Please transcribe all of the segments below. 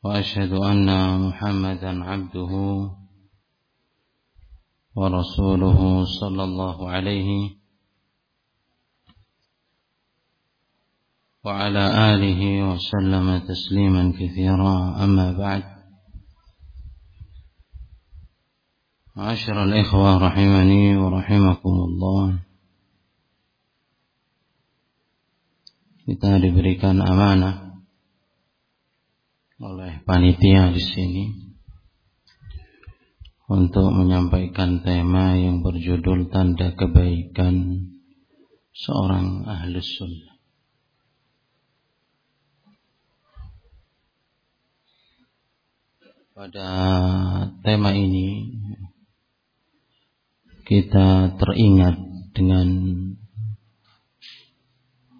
وأشهد أن محمدا عبده ورسوله صلى الله عليه وعلى آله وسلم تسليما كثيرا. أما بعد عشر الإخوة رحمني ورحمكم الله. Kita diberikan amanah. Oleh panitia di sini untuk menyampaikan tema yang berjudul tanda kebaikan seorang ahli sunnah. Pada tema ini kita teringat dengan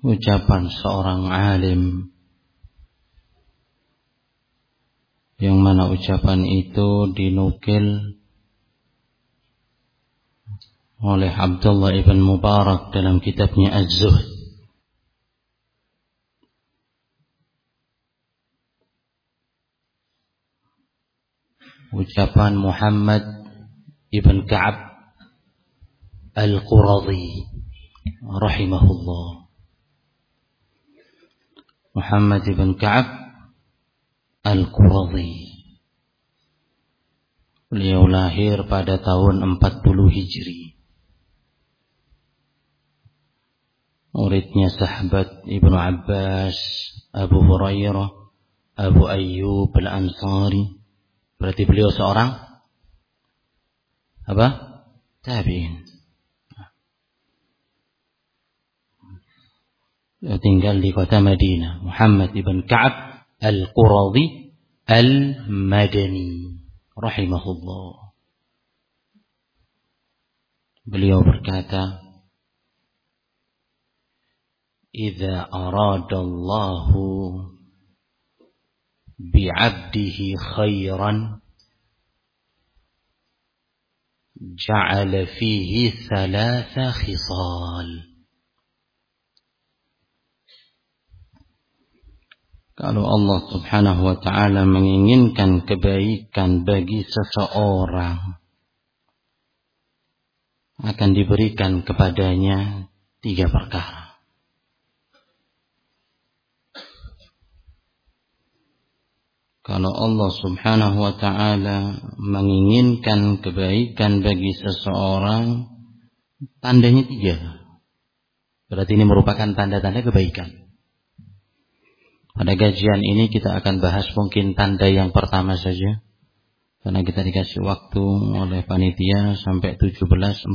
ucapan seorang alim yang mana ucapan itu dinukil oleh Abdullah ibn Mubarak dalam kitabnya Az-Zuhd. Ucapan Muhammad ibn Ka'ab Al-Quradhi rahimahullah. Muhammad ibn Ka'ab Al-Quradhi. Beliau lahir pada tahun 40 Hijri. Muridnya sahabat Ibnu Abbas, Abu Hurairah, Abu Ayyub Al-Ansari. Berarti beliau seorang apa? Tabi'in. tinggal di kota Madinah. Muhammad ibn Ka'ab Al-Quradi Al-Madani rahimahullah. Beliau berkata, "Idza arada Allah bi'abdihi khairan ja'ala fihi thalatha khisal." Kalau Allah subhanahu wa ta'ala menginginkan kebaikan bagi seseorang, akan diberikan kepadanya tiga perkara. Kalau Allah subhanahu wa ta'ala menginginkan kebaikan bagi seseorang, tandanya tiga. Berarti ini merupakan tanda-tanda kebaikan. Pada gajian ini kita akan bahas mungkin tanda yang pertama saja. Karena kita dikasih waktu oleh panitia sampai 17.45.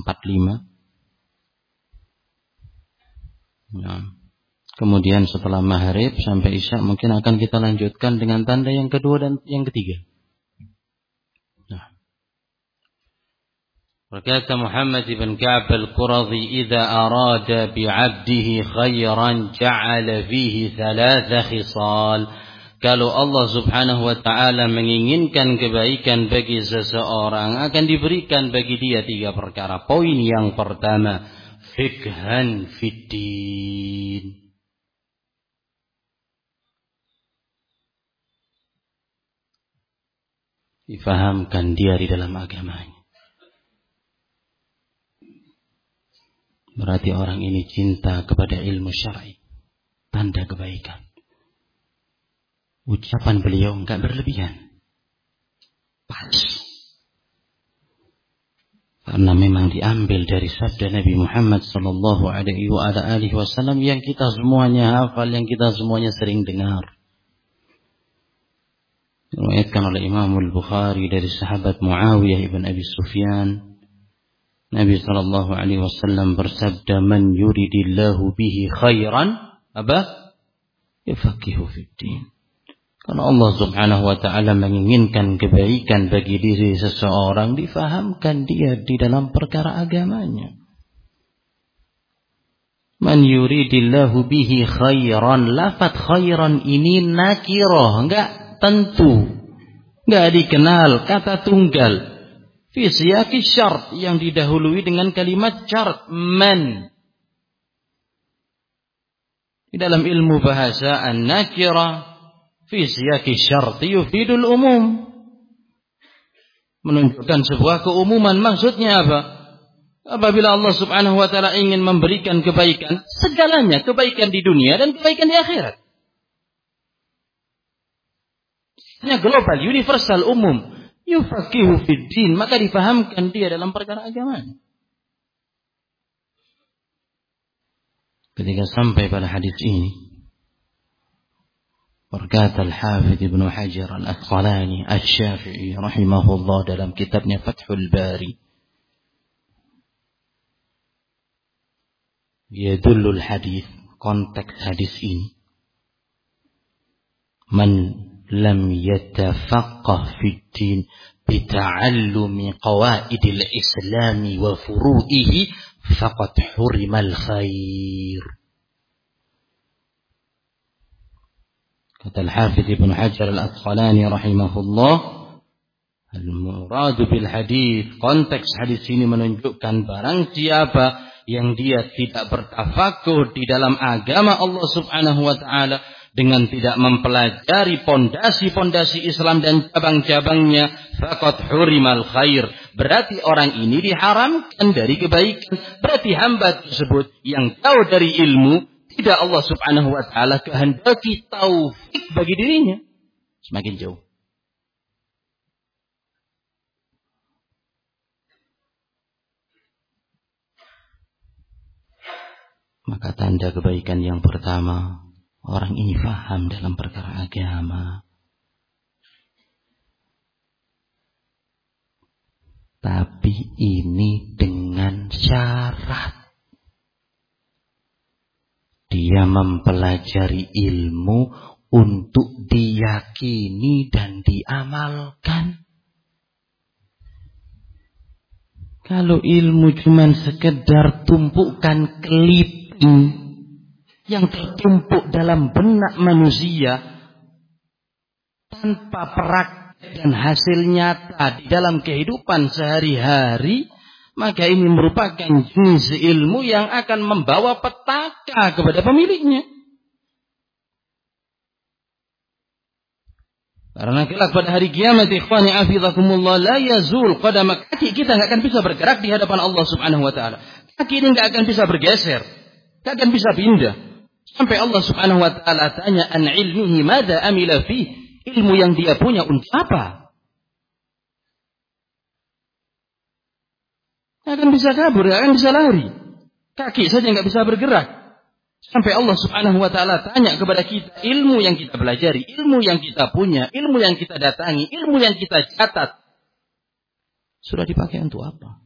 Nah. Kemudian setelah maghrib sampai isya mungkin akan kita lanjutkan dengan tanda yang kedua dan yang ketiga. Berkata Muhammad ibn Ka'ab al-Quradhi, "Idza arada bi'abdihi khairan ja'ala fihi thalatha khisal." Kalau Allah Subhanahu wa taala menginginkan kebaikan bagi seseorang, akan diberikan bagi dia tiga perkara. Poin yang pertama, fikhan fiddin. difahamkan dia di dalam agamanya. Berarti orang ini cinta kepada ilmu syar'i. Tanda kebaikan. Ucapan beliau enggak berlebihan. Pas. Karena memang diambil dari sabda Nabi Muhammad sallallahu alaihi wasallam yang kita semuanya hafal, yang kita semuanya sering dengar. Diriwayatkan oleh Imam Al-Bukhari dari sahabat Muawiyah ibn Abi Sufyan Nabi Shallallahu Alaihi Wasallam bersabda, "Man yuridillahu bihi khairan, apa? Yafakihu fiddin." Karena Allah subhanahu wa ta'ala menginginkan kebaikan bagi diri seseorang, difahamkan dia di dalam perkara agamanya. Man yuridillahu bihi khairan, lafat khairan ini nakiroh, enggak tentu. Enggak dikenal, kata tunggal. Fi siyaki syart yang didahului dengan kalimat syart, man. Di dalam ilmu bahasa an-nakirah fi siyaki syarti yufidul umum. Menunjukkan sebuah keumuman maksudnya apa? Apabila Allah Subhanahu wa taala ingin memberikan kebaikan, segalanya kebaikan di dunia dan kebaikan di akhirat. Hanya global, universal, umum. Yufakihu fid din, maka difahamkan dia dalam perkara agama. Ketika sampai pada hadis ini, Berkata Al-Hafidh Ibn Hajar Al-Asqalani Al-Syafi'i rahimahullah dalam kitabnya Fathul Bari. Yadullul hadis, konteks hadis ini. Man lam yatafaqqah fid din bita'allumi qawaidil islami wa furu'ihi faqad hurimal khair. Kata Al-Hafidh Ibn Hajar Al-Asqalani rahimahullah, Al-muradu bil hadis, konteks hadis ini menunjukkan barang siapa yang dia tidak bertafakur di dalam agama Allah Subhanahu wa taala dengan tidak mempelajari pondasi-pondasi Islam dan cabang-cabangnya faqad hurimal khair berarti orang ini diharamkan dari kebaikan berarti hamba tersebut yang tahu dari ilmu tidak Allah subhanahu wa ta'ala kehendaki taufik bagi dirinya. Semakin jauh. Maka tanda kebaikan yang pertama, orang ini faham dalam perkara agama. Tapi ini dengan syarat dia mempelajari ilmu untuk diyakini dan diamalkan. Kalau ilmu cuma sekedar tumpukan clipping yang tertumpuk dalam benak manusia tanpa praktek dan hasil nyata di dalam kehidupan sehari-hari, maka ini merupakan jenis ilmu yang akan membawa petaka kepada pemiliknya. Karena kelak pada hari kiamat ikhwani afizakumullah la yazul qadama kaki kita nggak akan bisa bergerak di hadapan Allah Subhanahu wa taala. Kaki ini nggak akan bisa bergeser, nggak akan bisa pindah. Sampai Allah Subhanahu wa taala tanya an ilmihi madza amila fi ilmu yang dia punya untuk apa? akan bisa kabur, akan bisa lari. Kaki saja nggak bisa bergerak. Sampai Allah subhanahu wa ta'ala tanya kepada kita ilmu yang kita pelajari, ilmu yang kita punya, ilmu yang kita datangi, ilmu yang kita catat. Sudah dipakai untuk apa?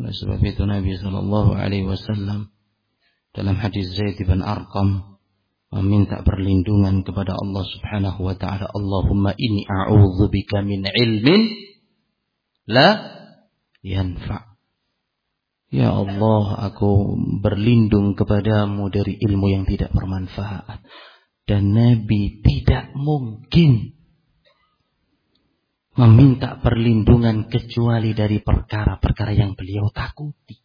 Oleh sebab itu Nabi Shallallahu Alaihi Wasallam dalam hadis Zaid bin Arqam meminta perlindungan kepada Allah Subhanahu wa taala. Allahumma inni a'udzubika min ilmin la yanfa. Ya Allah aku berlindung kepadamu dari ilmu yang tidak bermanfaat. Dan Nabi tidak mungkin meminta perlindungan kecuali dari perkara-perkara yang beliau takuti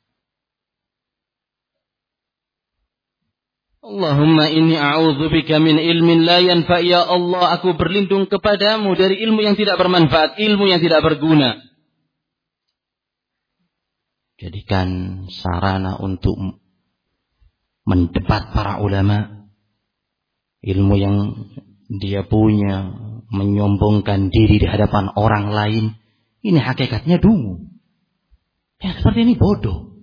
Allahumma inni a'udzubika min ilmin la yanfa ya Allah aku berlindung kepadamu dari ilmu yang tidak bermanfaat, ilmu yang tidak berguna. Jadikan sarana untuk mendebat para ulama ilmu yang dia punya menyombongkan diri di hadapan orang lain, ini hakikatnya dungu. Ya seperti ini bodoh.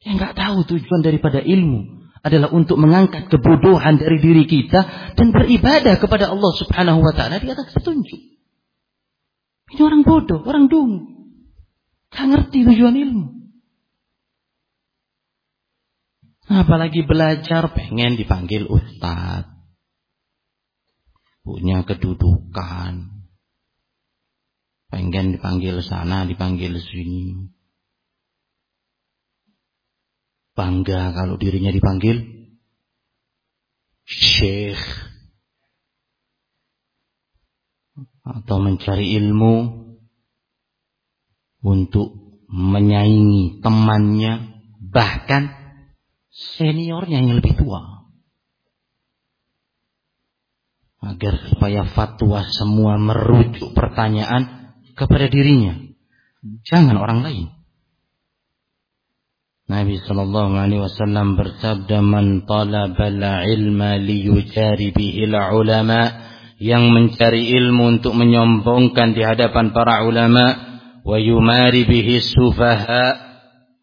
Yang nggak tahu tujuan daripada ilmu adalah untuk mengangkat kebodohan dari diri kita dan beribadah kepada Allah Subhanahu wa taala di atas petunjuk. Ini orang bodoh, orang dungu. Gak ngerti tujuan ilmu. Apalagi belajar pengen dipanggil ustaz. Punya kedudukan. Pengen dipanggil sana, dipanggil sini. Bangga kalau dirinya dipanggil syekh. Atau mencari ilmu untuk menyaingi temannya. Bahkan seniornya yang lebih tua. Agar supaya fatwa semua merujuk pertanyaan kepada dirinya. Jangan orang lain. Nabi sallallahu alaihi wasallam bersabda man talabal ilma liyujari bihi ulama yang mencari ilmu untuk menyombongkan di hadapan para ulama wa yumari bihi sufaha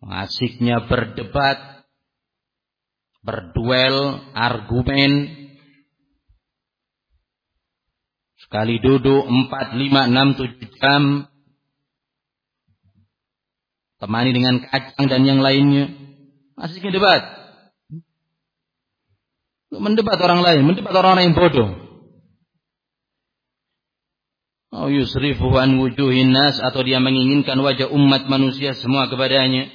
asiknya berdebat berduel, argumen. Sekali duduk 4, 5, 6, 7 jam. Temani dengan kacang dan yang lainnya. Masih debat. Mendebat orang lain, mendebat orang-orang yang bodoh. Oh yusrifu an wujuhin nas atau dia menginginkan wajah umat manusia semua kepadanya.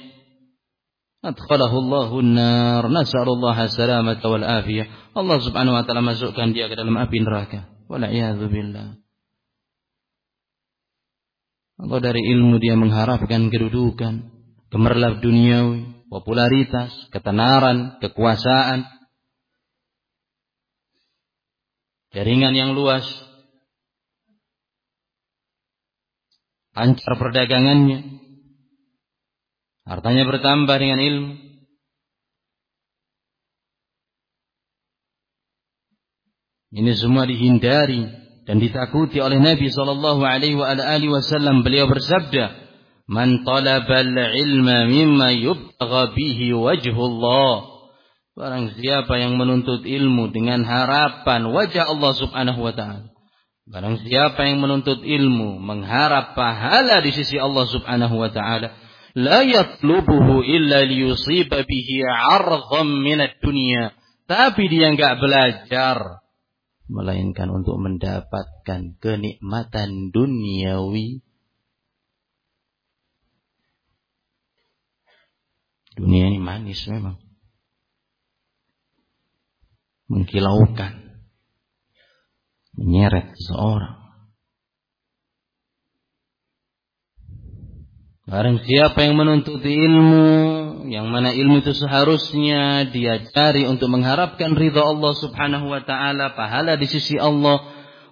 Adkhalahu Allahu nar. Nas'alullah salamata wal afiyah. Allah Subhanahu wa taala masukkan dia ke dalam api neraka. Allah dari ilmu dia mengharapkan kedudukan, gemerlap duniawi, popularitas, ketenaran, kekuasaan, jaringan yang luas, lancar perdagangannya, Hartanya bertambah dengan ilmu. Ini semua dihindari dan ditakuti oleh Nabi sallallahu alaihi wasallam. Beliau bersabda, "Man talabal ilma mimma yubtagha bihi wajhullah." Barang siapa yang menuntut ilmu dengan harapan wajah Allah Subhanahu wa taala. Barang siapa yang menuntut ilmu mengharap pahala di sisi Allah Subhanahu wa taala, la yatlubuhu illa liyusiba bihi 'ardham min ad-dunya. Tapi dia enggak belajar melainkan untuk mendapatkan kenikmatan duniawi. Dunia ini manis memang. Mengkilaukan. Menyeret seseorang. Barang siapa yang menuntut ilmu, yang mana ilmu itu seharusnya dia cari untuk mengharapkan ridha Allah Subhanahu wa taala, pahala di sisi Allah,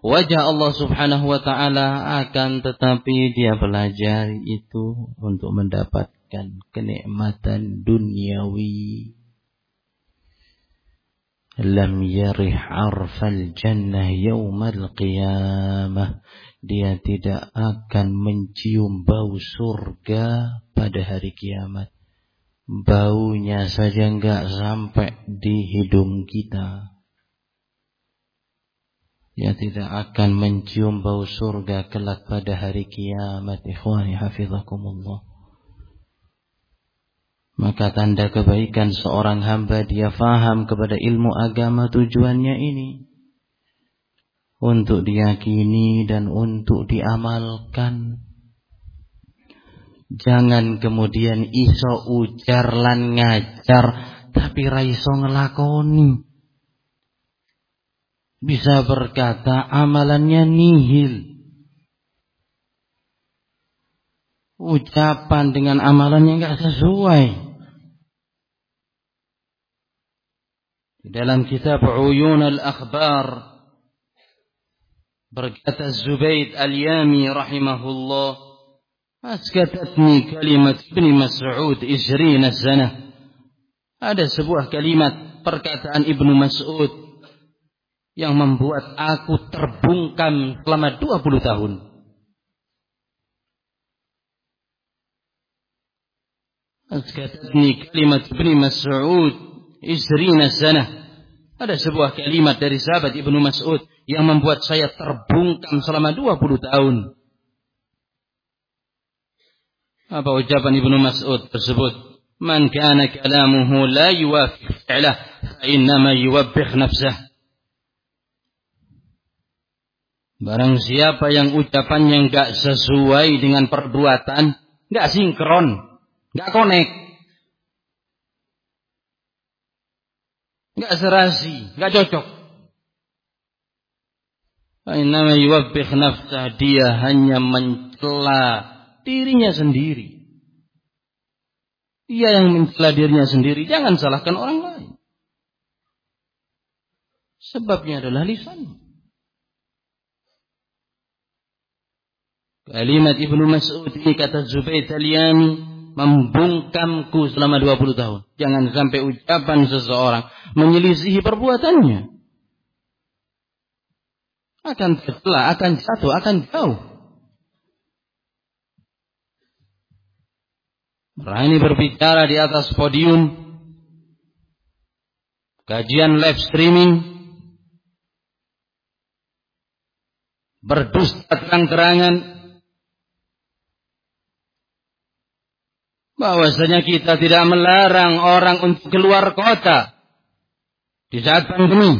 wajah Allah Subhanahu wa taala akan tetapi dia belajar itu untuk mendapatkan kenikmatan duniawi. Lam yarih arfal jannah yaumal qiyamah dia tidak akan mencium bau surga pada hari kiamat. Baunya saja enggak sampai di hidung kita. Dia tidak akan mencium bau surga kelak pada hari kiamat. Ikhwani hafizakumullah. Maka tanda kebaikan seorang hamba dia faham kepada ilmu agama tujuannya ini untuk diyakini dan untuk diamalkan. Jangan kemudian iso ujar lan ngajar tapi raiso ngelakoni. Bisa berkata amalannya nihil. Ucapan dengan amalannya enggak sesuai. Di dalam kitab Uyun al-Akhbar Berkata Zubaid al-Yami rahimahullah, Askatatni kalimat Ibn Mas'ud isrina sana. Ada sebuah kalimat perkataan Ibnu Mas'ud yang membuat aku terbungkam selama 20 tahun. Askatatni kalimat Ibn Mas'ud isrina sana. Ada sebuah kalimat dari sahabat Ibnu Mas'ud yang membuat saya terbungkam selama 20 tahun. Apa ucapan Ibnu Mas'ud tersebut? Man kana kalamuhu la yuwafiq fi'lah fa innama yuwabbikh nafsah. Barang siapa yang ucapannya enggak sesuai dengan perbuatan, gak sinkron, gak connect, nggak serasi, nggak cocok. Nama yuwabbih nafsah dia hanya mencela dirinya sendiri. Dia yang mencela dirinya sendiri, jangan salahkan orang lain. Sebabnya adalah lisan. Kalimat Ibnu Mas'ud ini kata Zubair Taliyani membungkamku selama 20 tahun. Jangan sampai ucapan seseorang menyelisihi perbuatannya. Akan tertelah, akan jatuh, akan jauh. Berani berbicara di atas podium. Kajian live streaming. Berdusta terang-terangan bahwasanya kita tidak melarang orang untuk keluar kota di saat pandemi.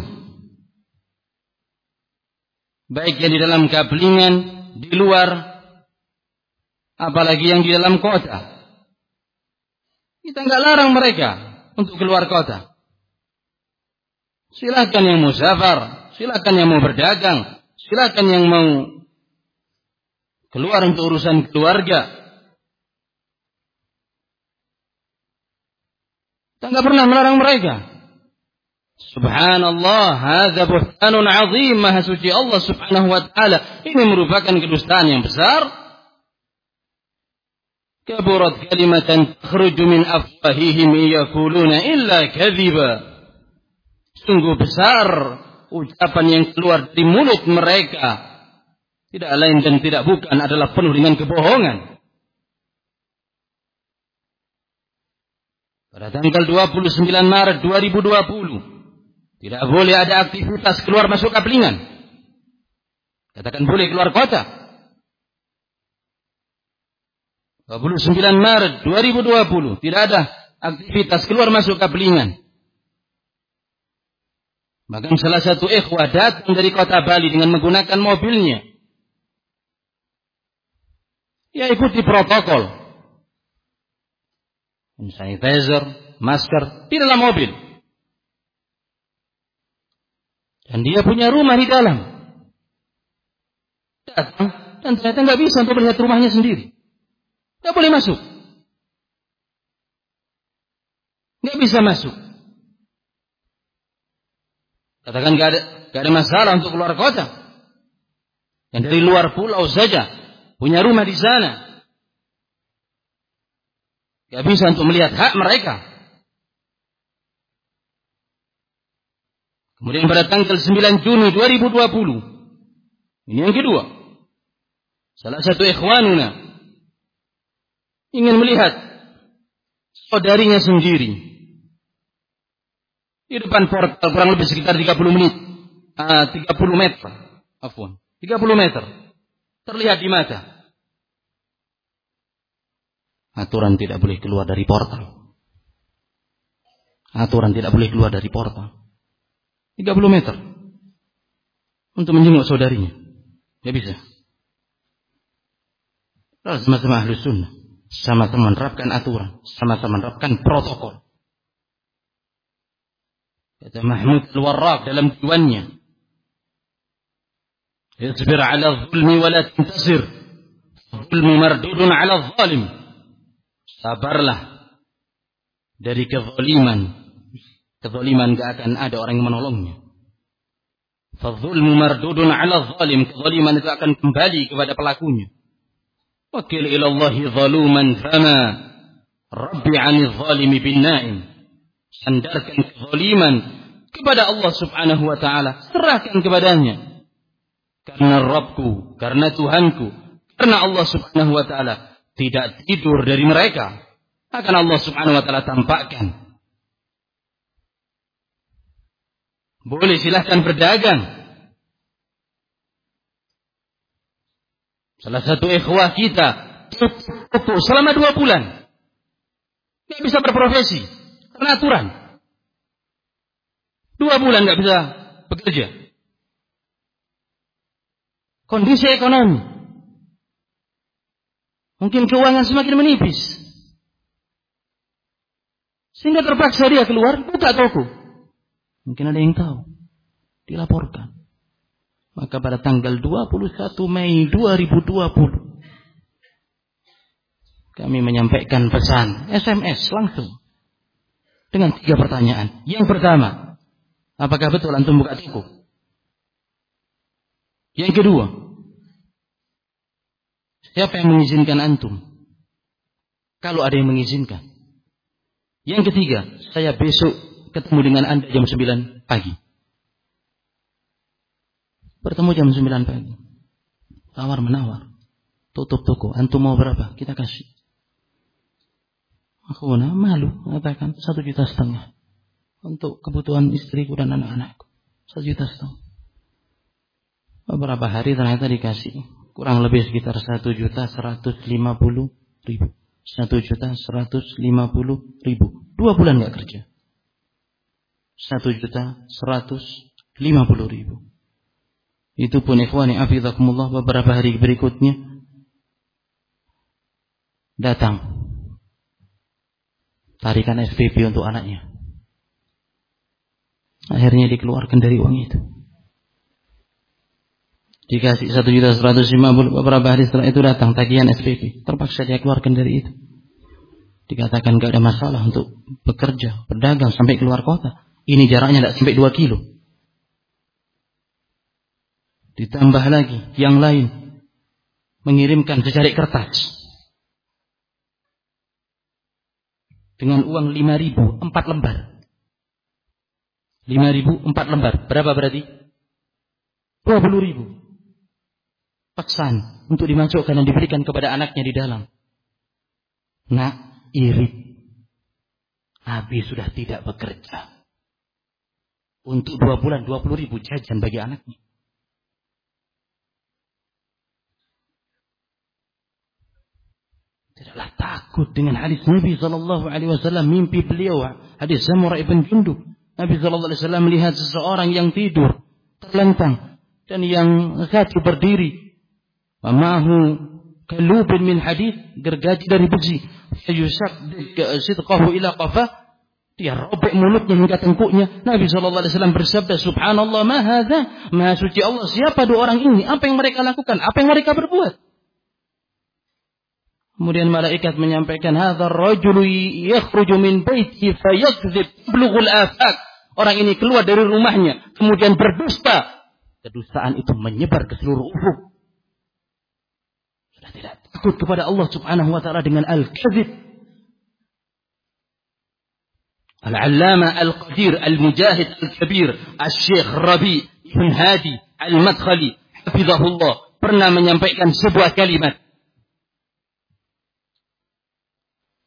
Baik yang di dalam kablingan, di luar, apalagi yang di dalam kota. Kita nggak larang mereka untuk keluar kota. Silakan yang mau safar, silakan yang mau berdagang, silakan yang mau keluar untuk urusan keluarga, Kita nggak pernah melarang mereka. Subhanallah, hadza buhtanun azim, maha suci Allah Subhanahu wa taala. Ini merupakan kedustaan yang besar. Kaburat kalimatan takhruju min afwahihim yaquluna illa kadhiba. Sungguh besar ucapan yang keluar dari mulut mereka. Tidak lain dan tidak bukan adalah penuh dengan kebohongan. Pada tanggal 29 Maret 2020 tidak boleh ada aktivitas keluar masuk kaplingan. Katakan boleh keluar kota. 29 Maret 2020 tidak ada aktivitas keluar masuk kaplingan. Bahkan salah satu ikhwah datang dari kota Bali dengan menggunakan mobilnya. Ya ikuti protokol sanitizer, masker di dalam mobil. Dan dia punya rumah di dalam. Datang dan ternyata nggak bisa untuk melihat rumahnya sendiri. Nggak boleh masuk. Nggak bisa masuk. Katakan nggak ada nggak ada masalah untuk keluar kota. Yang dari luar pulau saja punya rumah di sana, Gak bisa untuk melihat hak mereka. Kemudian pada tanggal 9 Juni 2020. Ini yang kedua. Salah satu ikhwanuna ingin melihat saudarinya sendiri di depan portal kurang lebih sekitar 30 menit. Uh, 30 meter. Afwan. 30 meter. Terlihat di mata. Aturan tidak boleh keluar dari portal. Aturan tidak boleh keluar dari portal. 30 meter. Untuk menjenguk saudarinya. Ya bisa. Sama-sama ahli sunnah. Sama-sama menerapkan aturan. Sama-sama menerapkan protokol. Kata Mahmud Al-Warraq dalam tuannya. Isbir ala zulmi wa la tantasir. Zulmu mardudun ala zalim. Sabarlah dari kezaliman. Kezaliman gak akan ada orang yang menolongnya. Fadzulmu mardudun ala zalim. Kezaliman itu akan kembali kepada pelakunya. Wakil ilallahi zaluman fama. Rabbi anil zalimi bin naim. Sandarkan kezaliman kepada Allah subhanahu wa ta'ala. Serahkan kepadanya. Karena Rabbku, karena Tuhanku, karena Allah subhanahu wa ta'ala tidak tidur dari mereka. Akan Allah subhanahu wa ta'ala tampakkan. Boleh silahkan berdagang. Salah satu ikhwah kita tutup selama dua bulan. Nggak bisa berprofesi. Karena aturan. Dua bulan nggak bisa bekerja. Kondisi ekonomi. Mungkin keuangan semakin menipis. Sehingga terpaksa dia keluar, buka toko. Mungkin ada yang tahu. Dilaporkan. Maka pada tanggal 21 Mei 2020 kami menyampaikan pesan SMS langsung dengan tiga pertanyaan. Yang pertama, apakah betul antum buka toko? Yang kedua, siapa yang mengizinkan antum? Kalau ada yang mengizinkan. Yang ketiga, saya besok ketemu dengan Anda jam 9 pagi. Bertemu jam 9 pagi. Tawar menawar. Tutup toko. Antum mau berapa? Kita kasih. Aku nah, malu mengatakan satu juta setengah. Untuk kebutuhan istriku dan anak-anakku. Satu juta setengah. Beberapa hari ternyata dikasih. Kurang lebih sekitar satu juta seratus lima puluh ribu. Satu juta seratus lima puluh ribu. Dua bulan nggak kerja. Satu juta seratus lima puluh ribu. Itu pun ikhwani afizakumullah beberapa hari berikutnya datang tarikan SPP untuk anaknya. Akhirnya dikeluarkan dari uang itu. Dikasih satu juta seratus lima puluh beberapa hari setelah itu datang tagihan SPP. Terpaksa dia keluarkan dari itu. Dikatakan gak ada masalah untuk bekerja, berdagang sampai keluar kota. Ini jaraknya tidak sampai dua kilo. Ditambah lagi yang lain. Mengirimkan secarik kertas. Dengan uang lima ribu, empat lembar. Lima ribu, empat lembar. Berapa berarti? Dua puluh ribu. Paksaan untuk dimasukkan dan diberikan kepada anaknya di dalam. Nak, iri. Abi sudah tidak bekerja. Untuk dua bulan, dua puluh ribu jajan bagi anaknya. Tidaklah takut dengan hadis Nabi Sallallahu Alaihi Wasallam mimpi beliau hadis Samurah ibn Jundub. Nabi Sallallahu Alaihi Wasallam melihat seseorang yang tidur terlentang dan yang satu berdiri. Mamahu kalubin min hadis gergaji dari besi. Yusak sidqahu ila qafah dia robek mulutnya hingga tengkuknya. Nabi Shallallahu Alaihi Wasallam bersabda, Subhanallah, maha maha suci Allah. Siapa dua orang ini? Apa yang mereka lakukan? Apa yang mereka berbuat? Kemudian malaikat menyampaikan, "Hadzal rajulu yakhruju min baiti fayakdzib bulughul afaq." Orang ini keluar dari rumahnya, kemudian berdusta. Kedustaan itu menyebar ke seluruh ufuk. Tidak takut kepada Allah Subhanahu wa taala dengan al-kadzib. Al-Allama Al-Qadir Al-Mujahid Al-Kabir Al-Syekh Rabi Ibn Hadi Al-Madkhali Hafizahullah pernah menyampaikan sebuah kalimat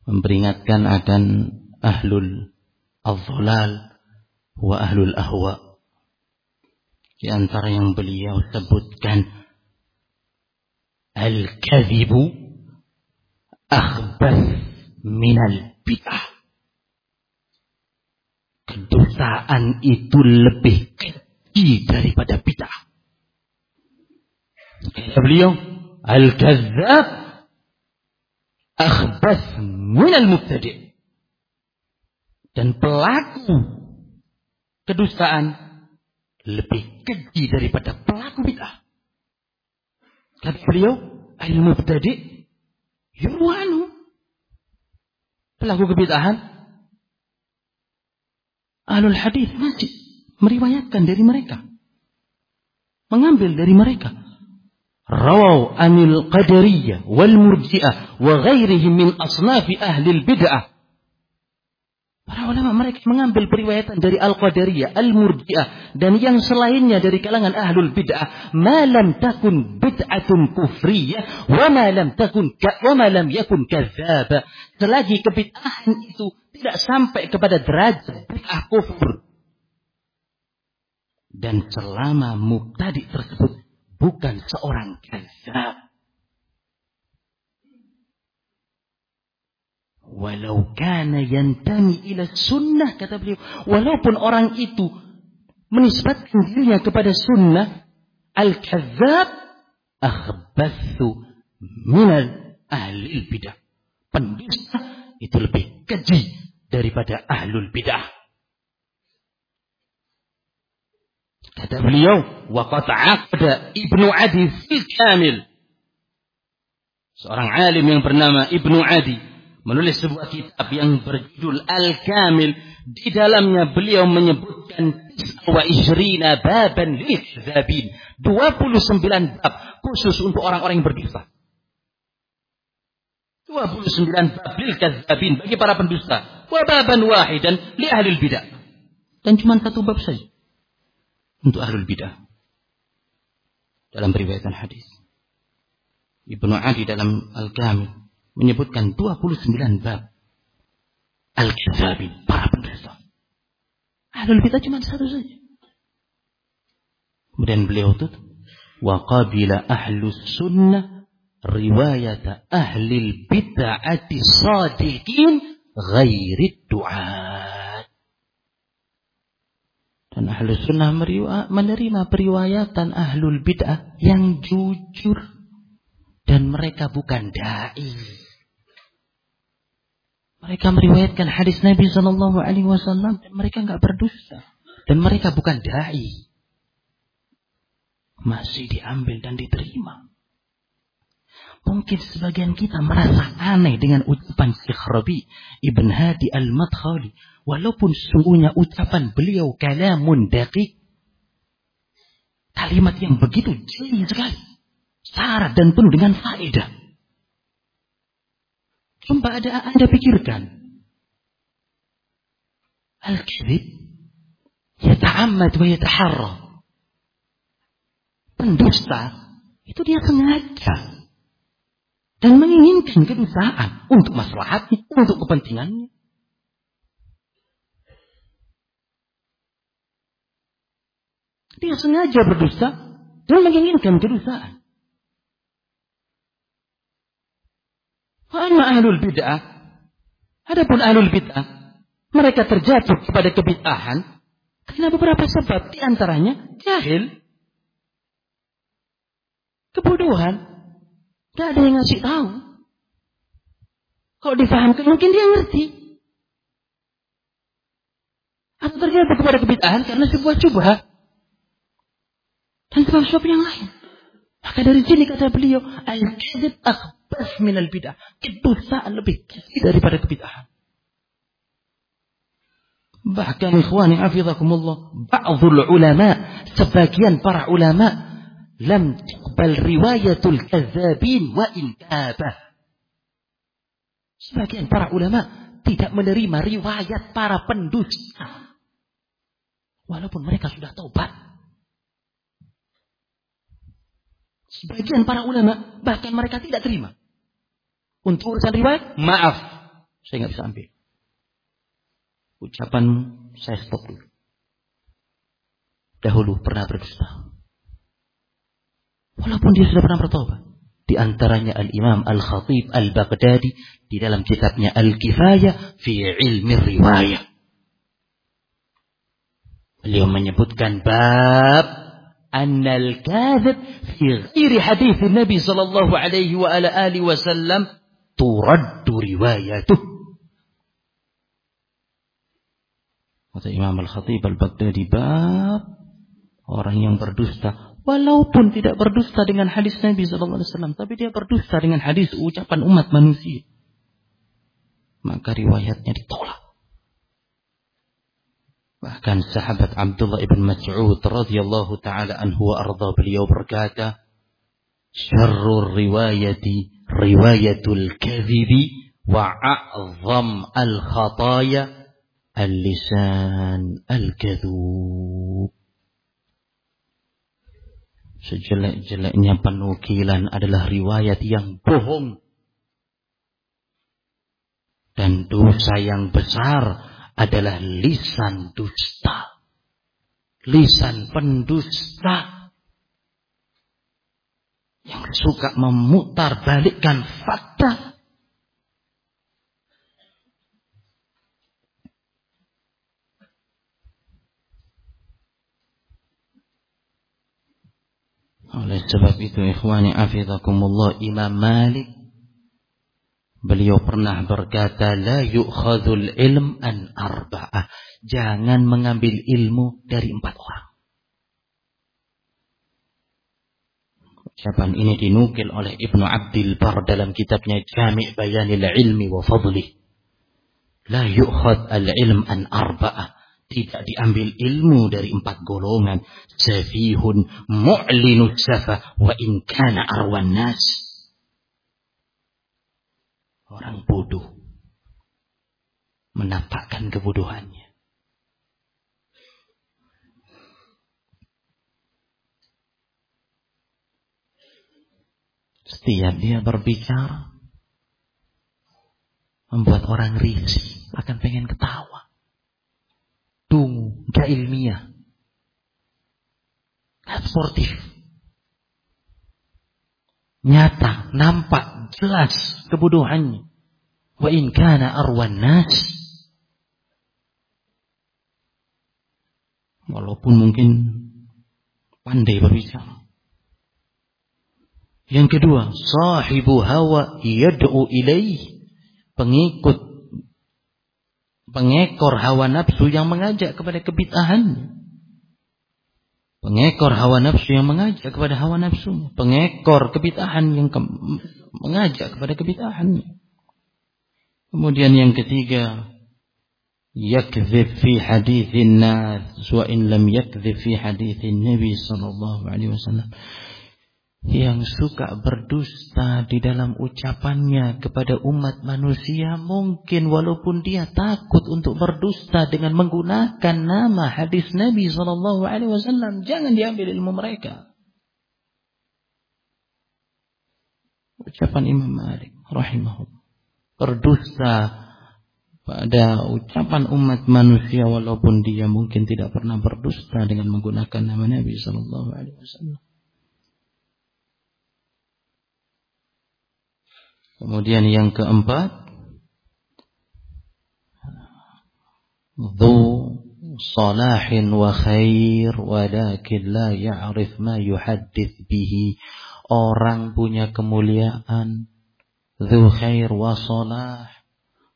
memperingatkan akan ahlul al-dhalal wa ahlul ahwa. Di antara yang beliau sebutkan al-kadhibu akhbath minal bid'ah. Kedustaan itu lebih keji daripada bid'ah. Kata beliau, al-kadzab akhbath minal mubtadi' dan pelaku kedustaan lebih keji daripada pelaku bid'ah. Tapi beliau al-mubtadi yurwanu. Ya Pelaku kebid'ahan Ahlul hadis masih meriwayatkan dari mereka. Mengambil dari mereka. Rawau anil qadariyah wal murji'ah wa ghairihim min asnafi ahli bid'ah Para ulama mereka mengambil periwayatan dari Al-Qadariyah, Al-Murji'ah dan yang selainnya dari kalangan ahlul bid'ah, malam takun bid'atun kufriyah wa malam takun wa malam yakun kadzdzaba. Selagi kebid'ahan itu tidak sampai kepada derajat bid'ah kufur. Dan selama mubtadi tersebut bukan seorang kadzab. Walau kana yantami ila sunnah, kata beliau. Walaupun orang itu menisbatkan dirinya kepada sunnah, al-kazzab akhbathu minal ahli bidah. Pendusta itu lebih keji daripada ahlul bidah. Kata beliau, waqad aqda Ibnu Adi fil kamil. Seorang alim yang bernama Ibnu Adi menulis sebuah kitab yang berjudul Al-Kamil. Di dalamnya beliau menyebutkan wa isrina baban lizabin. 29 bab khusus untuk orang-orang yang berdusta. 29 bab lil kadzabin bagi para pendusta. Wa baban wahidan li ahli bidah. Dan cuma satu bab saja untuk ahli bidah. Dalam periwayatan hadis. Ibnu Adi dalam Al-Kamil menyebutkan 29 bab al-kadzabin, para pendusta. Ahlul bidah cuma satu saja. Kemudian beliau tutup. Wa qabila ahlus sunnah riwayat ahli bid'ati sadiqin ghairi du'at. Dan ahlus sunnah menerima periwayatan ahlul bid'ah yang jujur. Dan mereka bukan da'i. Mereka meriwayatkan hadis Nabi Shallallahu Alaihi Wasallam dan mereka nggak berdusta dan mereka bukan dai masih diambil dan diterima. Mungkin sebagian kita merasa aneh dengan ucapan Syekh Rabi Ibn Hadi Al-Madkhali. Walaupun sungguhnya ucapan beliau kalamun daqiq. Kalimat yang begitu jeli sekali. Syarat dan penuh dengan faedah. Coba ada Anda pikirkan. Al-kibid yata'ammad wa yataharra. Pendusta itu dia sengaja dan menginginkan kedustaan untuk maslahatnya, untuk kepentingannya. Dia sengaja berdusta dan menginginkan kedustaan. Hanya ahlul bid'ah. Adapun ahlul bid'ah, mereka terjatuh kepada kebid'ahan karena beberapa sebab di antaranya jahil, kebodohan, tidak ada yang ngasih tahu. Kalau difahamkan mungkin dia ngerti. Atau terjatuh kepada kebid'ahan karena sebuah cubah dan sebab-sebab yang lain. Maka dari sini kata beliau, al-kadzib akhbas minal bidah. Kedustaan lebih daripada kebid'ahan. Bahkan ikhwani hafizakumullah, ba'dhul ulama, sebagian para ulama lam tuqbal riwayatul kadzabin wa in Sebagian para ulama tidak menerima riwayat para pendusta. Walaupun mereka sudah taubat. Sebagian para ulama bahkan mereka tidak terima. Untuk urusan riwayat, maaf, saya nggak bisa ambil. Ucapan saya stop dulu. Dahulu pernah berdusta. Walaupun dia sudah pernah bertobat. Di antaranya Al-Imam Al-Khatib Al-Baghdadi di dalam kitabnya Al-Kifayah fi ilmi riwayah. Beliau menyebutkan bab أن الكاذب في غير حديث النبي صلى الله عليه وعلى آله وسلم turaddu riwayatuh. Kata Imam Al-Khatib Al-Baghdadi bab orang yang berdusta. Walaupun tidak berdusta dengan hadis Nabi sallallahu alaihi wasallam tapi dia berdusta dengan hadis ucapan umat manusia. Maka riwayatnya ditolak. Bahkan sahabat Abdullah ibn Mas'ud radhiyallahu taala anhu wa arda beliau berkata syarrur riwayati riwayatul kadhibi wa a'zam al-khataya al-lisan al-kadzub." Sejelek-jeleknya penukilan adalah riwayat yang bohong. Dan dosa yang besar adalah lisan dusta. Lisan pendusta suka memutar balikkan fakta. Oleh sebab itu ikhwani afidhakumullah Imam Malik Beliau pernah berkata La yu'khadul ilm an arba'ah Jangan mengambil ilmu dari empat orang Ucapan ini dinukil oleh Ibnu Abdul Bar dalam kitabnya Jami' Bayanil Ilmi wa Fadli. La yu'khad al-ilm an arba'ah. Tidak diambil ilmu dari empat golongan. Safihun mu'linu safa wa in kana arwan nas. Orang bodoh. Menampakkan kebodohannya. Setiap dia berbicara membuat orang risih, akan pengen ketawa. Dungu, gak ilmiah. Gak sportif. Nyata, nampak, jelas kebodohannya. Wa in kana arwan nas. Walaupun mungkin pandai berbicara. Yang kedua, sahibu hawa yad'u ilaih. Pengikut pengekor hawa nafsu yang mengajak kepada kebid'ahan. Pengekor hawa nafsu yang mengajak kepada hawa nafsu. Pengekor kebid'ahan yang ke mengajak kepada kebid'ahan. Kemudian yang ketiga, yakdzib fi hadithin nas wa in lam yakdzib fi hadithin Nabi sallallahu alaihi wasallam yang suka berdusta di dalam ucapannya kepada umat manusia mungkin walaupun dia takut untuk berdusta dengan menggunakan nama hadis Nabi Shallallahu Alaihi Wasallam jangan diambil ilmu mereka. Ucapan Imam Malik rahimahullah berdusta pada ucapan umat manusia walaupun dia mungkin tidak pernah berdusta dengan menggunakan nama Nabi Shallallahu Alaihi Wasallam. Kemudian yang keempat, Dhu salahin wa khair walakin la ya'rif ma yuhaddith bihi. Orang punya kemuliaan, dhu khair wa salah.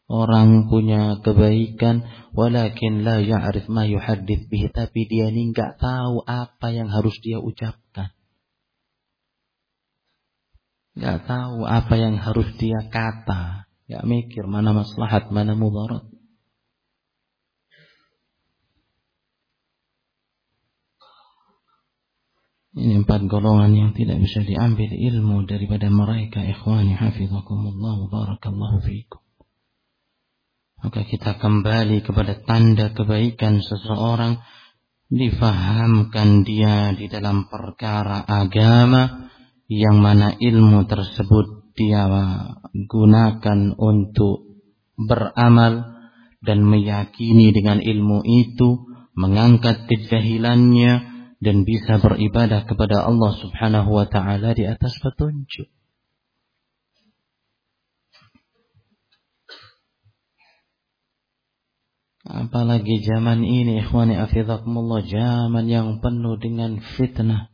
Orang punya kebaikan, walakin la ya'rif ma yuhaddith bihi. Tapi dia ini enggak tahu apa yang harus dia ucapkan. Gak tahu apa yang harus dia kata. Gak mikir mana maslahat, mana mudarat. Ini empat golongan yang tidak bisa diambil ilmu daripada mereka. Ikhwani hafizakumullah barakallahu fiikum. Maka kita kembali kepada tanda kebaikan seseorang. Difahamkan dia di dalam perkara agama yang mana ilmu tersebut dia gunakan untuk beramal dan meyakini dengan ilmu itu mengangkat kejahilannya dan bisa beribadah kepada Allah Subhanahu wa taala di atas petunjuk. Apalagi zaman ini ikhwani afizakumullah zaman yang penuh dengan fitnah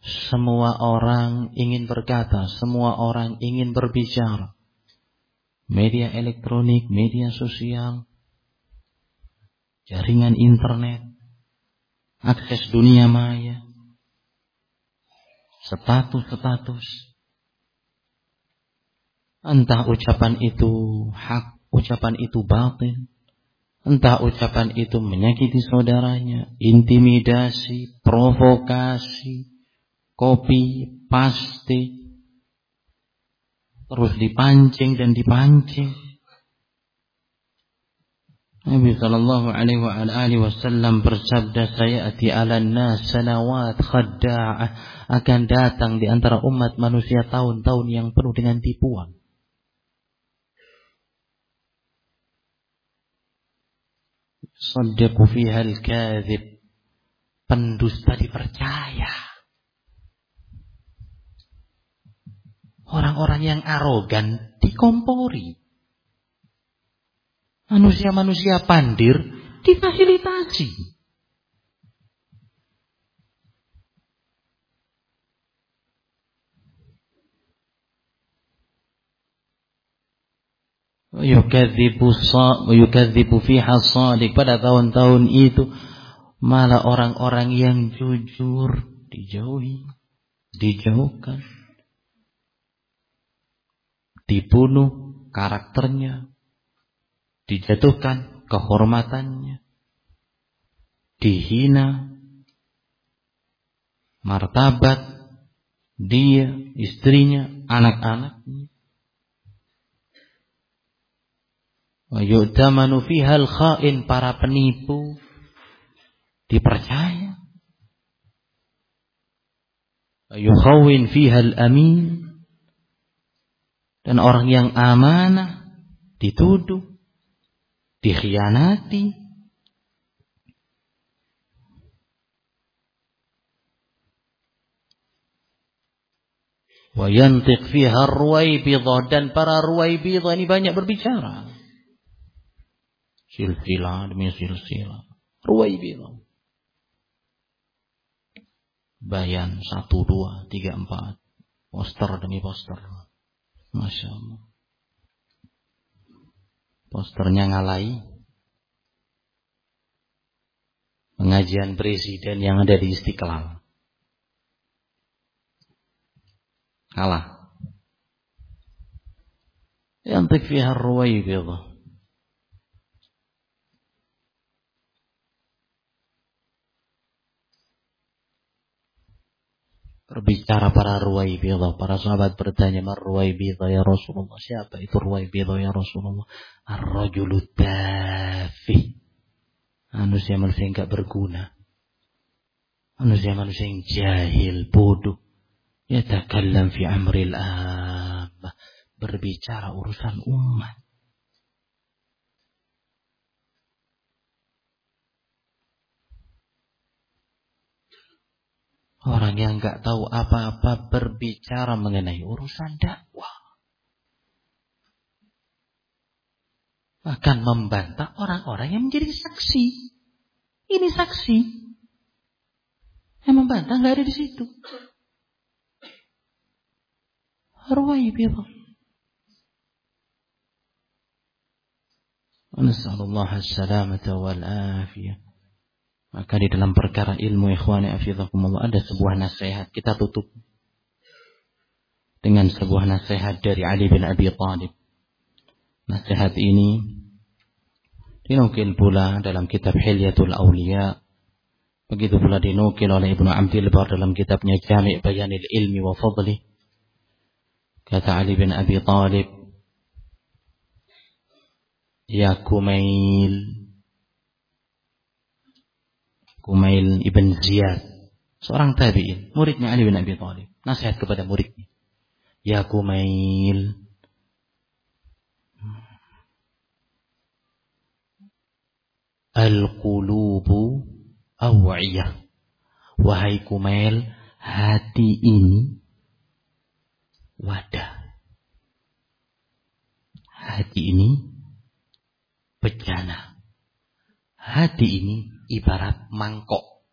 Semua orang ingin berkata, semua orang ingin berbicara. Media elektronik, media sosial, jaringan internet, akses dunia maya, status-status. Entah ucapan itu hak, ucapan itu batin, entah ucapan itu menyakiti saudaranya, intimidasi, provokasi, kopi pasti terus dipancing dan dipancing. Nabi Shallallahu Alaihi Wasallam bersabda saya ati ala nas sanawat khadda'ah akan datang di antara umat manusia tahun-tahun yang penuh dengan tipuan. Saddiqu fiha al-kadhib. Pendusta dipercaya. Orang-orang yang arogan dikompori. Manusia-manusia pandir difasilitasi. yukadzibu yukadzibu fiha pada tahun-tahun itu malah orang-orang yang jujur dijauhi dijauhkan dibunuh karakternya dijatuhkan kehormatannya dihina martabat dia istrinya anak-anaknya. Wa yu'tamanu fiha al-kha'in para penipu. Dipercaya. Yukhawin fiha al-amin dan orang yang amanah dituduh dikhianati. Wa yantiq fiha dan para ruwaibidah ini banyak berbicara. Silsilah demi silsilah. Ruwaibidah bayan satu dua tiga empat. Poster demi poster masya Allah. Posternya ngalai. Pengajian presiden yang ada di Istiqlal. Kalah. Yantik fiha ruwaibidah Berbicara para ruwaibidah, para sahabat bertanya, "Mar ruwaibidah ya Rasulullah?" Siapa itu ruwaibidah ya Rasulullah? Ar-rajulu tafi. Manusia-manusia yang enggak berguna. Manusia-manusia yang jahil, bodoh. Yatakallam fi amril amma. Berbicara urusan umat. Orang yang nggak tahu apa-apa berbicara mengenai urusan dakwah. Akan membantah orang-orang yang menjadi saksi. Ini saksi. Yang membantah nggak ada di situ. Ruwaibiyah. Nasallallahu as-salamata wal afiyah. Maka di dalam perkara ilmu ikhwani afizakumullah ada sebuah nasihat. Kita tutup dengan sebuah nasihat dari Ali bin Abi Thalib. Nasihat ini dinukil pula dalam kitab Hilyatul Awliya. Begitu pula dinukil oleh Ibnu Abdul Bar dalam kitabnya Jami' Bayanil Ilmi wa Fadli. Kata Ali bin Abi Thalib, Ya Kumail, Kumail ibn Ziyad, seorang tabi'in, muridnya Ali bin Abi Thalib. Nasihat kepada muridnya. Ya Kumail, Al-qulubu aw'iyah. Wahai Kumail, hati ini wadah. Hati ini bejana. Hati ini ibarat mangkok.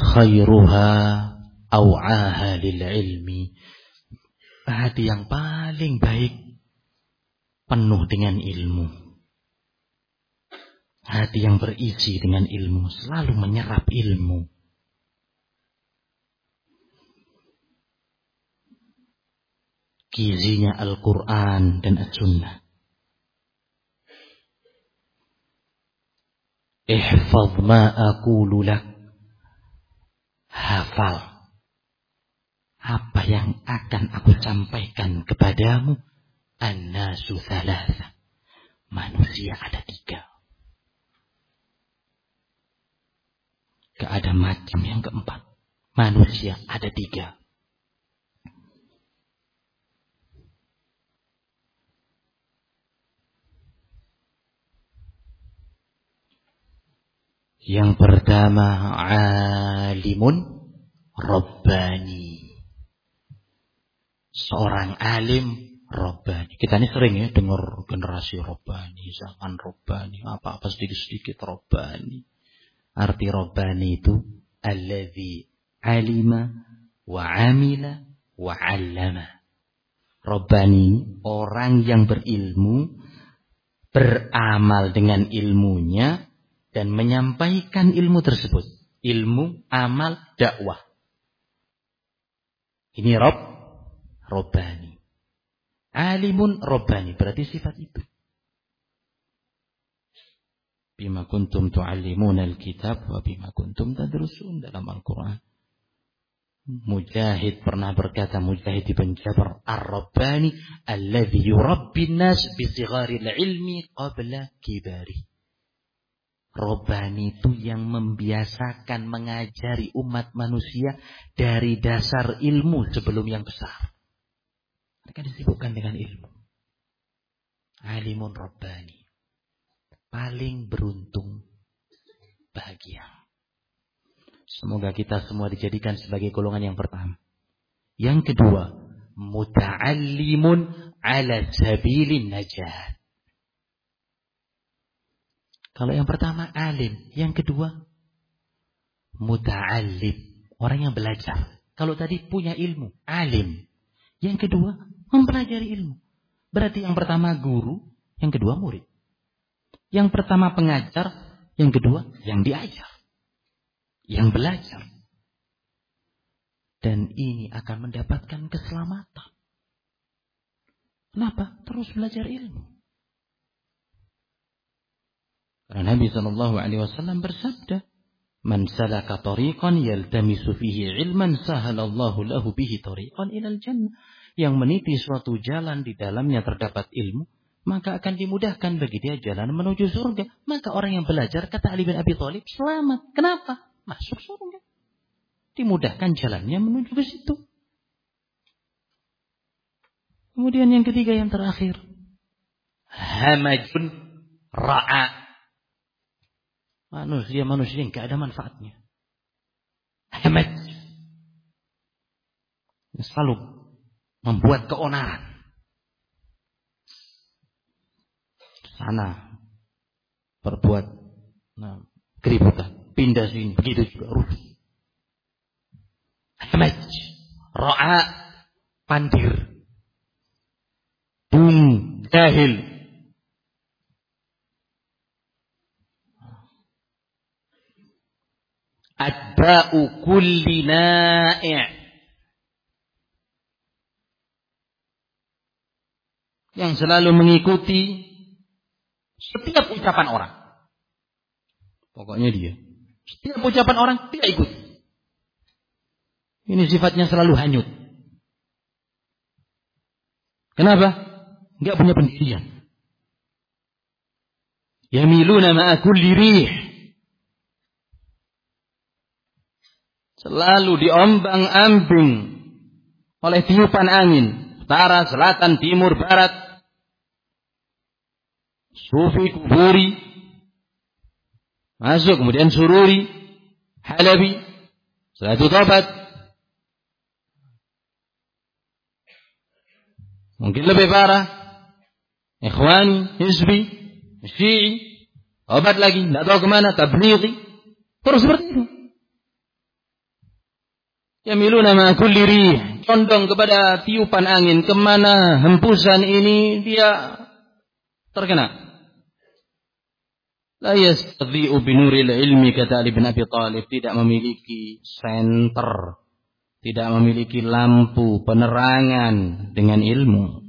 Khairuha aw'aha lil ilmi. Hati yang paling baik penuh dengan ilmu. Hati yang berisi dengan ilmu selalu menyerap ilmu. Gizinya Al-Quran dan As-Sunnah. Ihfaz ma aqulu lak. Hafal. Apa yang akan aku sampaikan kepadamu. An-nasu thalatha. Manusia ada tiga. Gak ada macam yang keempat. Manusia ada tiga. Yang pertama alimun Rabbani. Seorang alim Rabbani. Kita ini sering ya dengar generasi Rabbani, zaman Rabbani, apa-apa sedikit-sedikit Rabbani. Arti Rabbani itu alladhi alima wa amila wa allama. Robbani, orang yang berilmu, beramal dengan ilmunya, dan menyampaikan ilmu tersebut. Ilmu, amal, dakwah. Ini Rob, Robbani. Alimun Robbani, berarti sifat itu. Bima kuntum tu'allimuna al-kitab wa bima kuntum tadrusun dalam Al-Quran. Mujahid pernah berkata Mujahid ibn Jabr Ar-Rabbani alladhi yurabbi nas bisigharil ilmi qabla kibari. Robbani itu yang membiasakan mengajari umat manusia dari dasar ilmu sebelum yang besar. Mereka disibukkan dengan ilmu. Alimun Rabbani. Paling beruntung bahagia. Semoga kita semua dijadikan sebagai golongan yang pertama. Yang kedua, muta'allimun ala sabilin najat. Kalau yang pertama alim, yang kedua muta'allim, orang yang belajar. Kalau tadi punya ilmu, alim. Yang kedua, mempelajari ilmu. Berarti yang pertama guru, yang kedua murid. Yang pertama pengajar, yang kedua yang diajar yang belajar. Dan ini akan mendapatkan keselamatan. Kenapa? Terus belajar ilmu. Karena Nabi Shallallahu Alaihi Wasallam bersabda, "Man salaka tariqan yaltamisu fihi ilman sahalallahu lahu bihi tariqan ilal jannah." Yang meniti suatu jalan di dalamnya terdapat ilmu, maka akan dimudahkan bagi dia jalan menuju surga. Maka orang yang belajar, kata Ali bin Abi Thalib, selamat. Kenapa? masuk surga. Dimudahkan jalannya menuju ke situ. Kemudian yang ketiga yang terakhir. Hamajun ra'a. Manusia-manusia yang gak ada manfaatnya. Hamaj. Selalu membuat keonaran. Sana berbuat nah, keributan pindah sini, begitu juga rugi. Hamaj, ro'a, pandir, bung, jahil. Adba'u kulli na'i' yang selalu mengikuti setiap ucapan orang. Pokoknya dia. Setiap ucapan orang tidak ikut. Ini sifatnya selalu hanyut. Kenapa? Enggak punya pendirian. Yamiluna ma'a kulli rih. Selalu diombang-ambing oleh tiupan angin. Utara, selatan, timur, barat. Sufi, kuburi, Masuk kemudian sururi, halabi, itu tobat. Mungkin lebih parah. Ikhwani, hizbi, syi'i, obat lagi, tidak tahu ke mana, tablighi. Terus seperti itu. Yamiluna ma kulli rih. Condong kepada tiupan angin. Ke mana hembusan ini dia terkena. La yastadhi'u binuril ilmi kata Ali bin Abi Thalib tidak memiliki senter, tidak memiliki lampu penerangan dengan ilmu.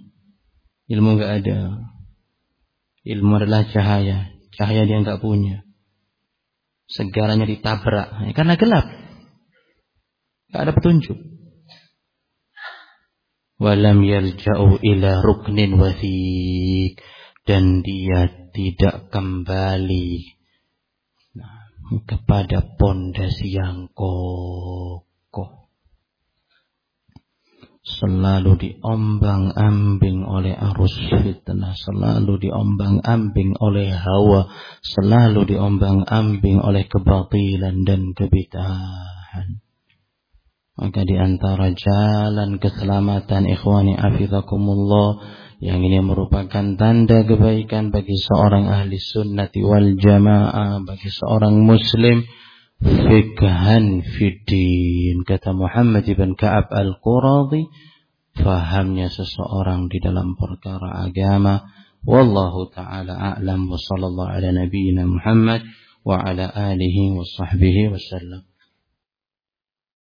Ilmu enggak ada. Ilmu adalah cahaya, cahaya dia enggak punya. Segalanya ditabrak karena gelap. Enggak ada petunjuk. Walam yalja'u ila ruknin wathiq dan dia tidak kembali nah, kepada pondasi yang kokoh. Selalu diombang-ambing oleh arus fitnah, selalu diombang-ambing oleh hawa, selalu diombang-ambing oleh kebatilan dan kebitahan. Maka di antara jalan keselamatan ikhwani afizakumullah yang ini merupakan tanda kebaikan bagi seorang ahli sunnati wal jamaah, bagi seorang muslim. Fikhan fiddin. Kata Muhammad ibn Ka'ab al-Quradi. fahamnya seseorang di dalam perkara agama. Wallahu taala a'lam wa sallallahu ala nabiyyina Muhammad wa ala alihi wa sahbihi wasallam.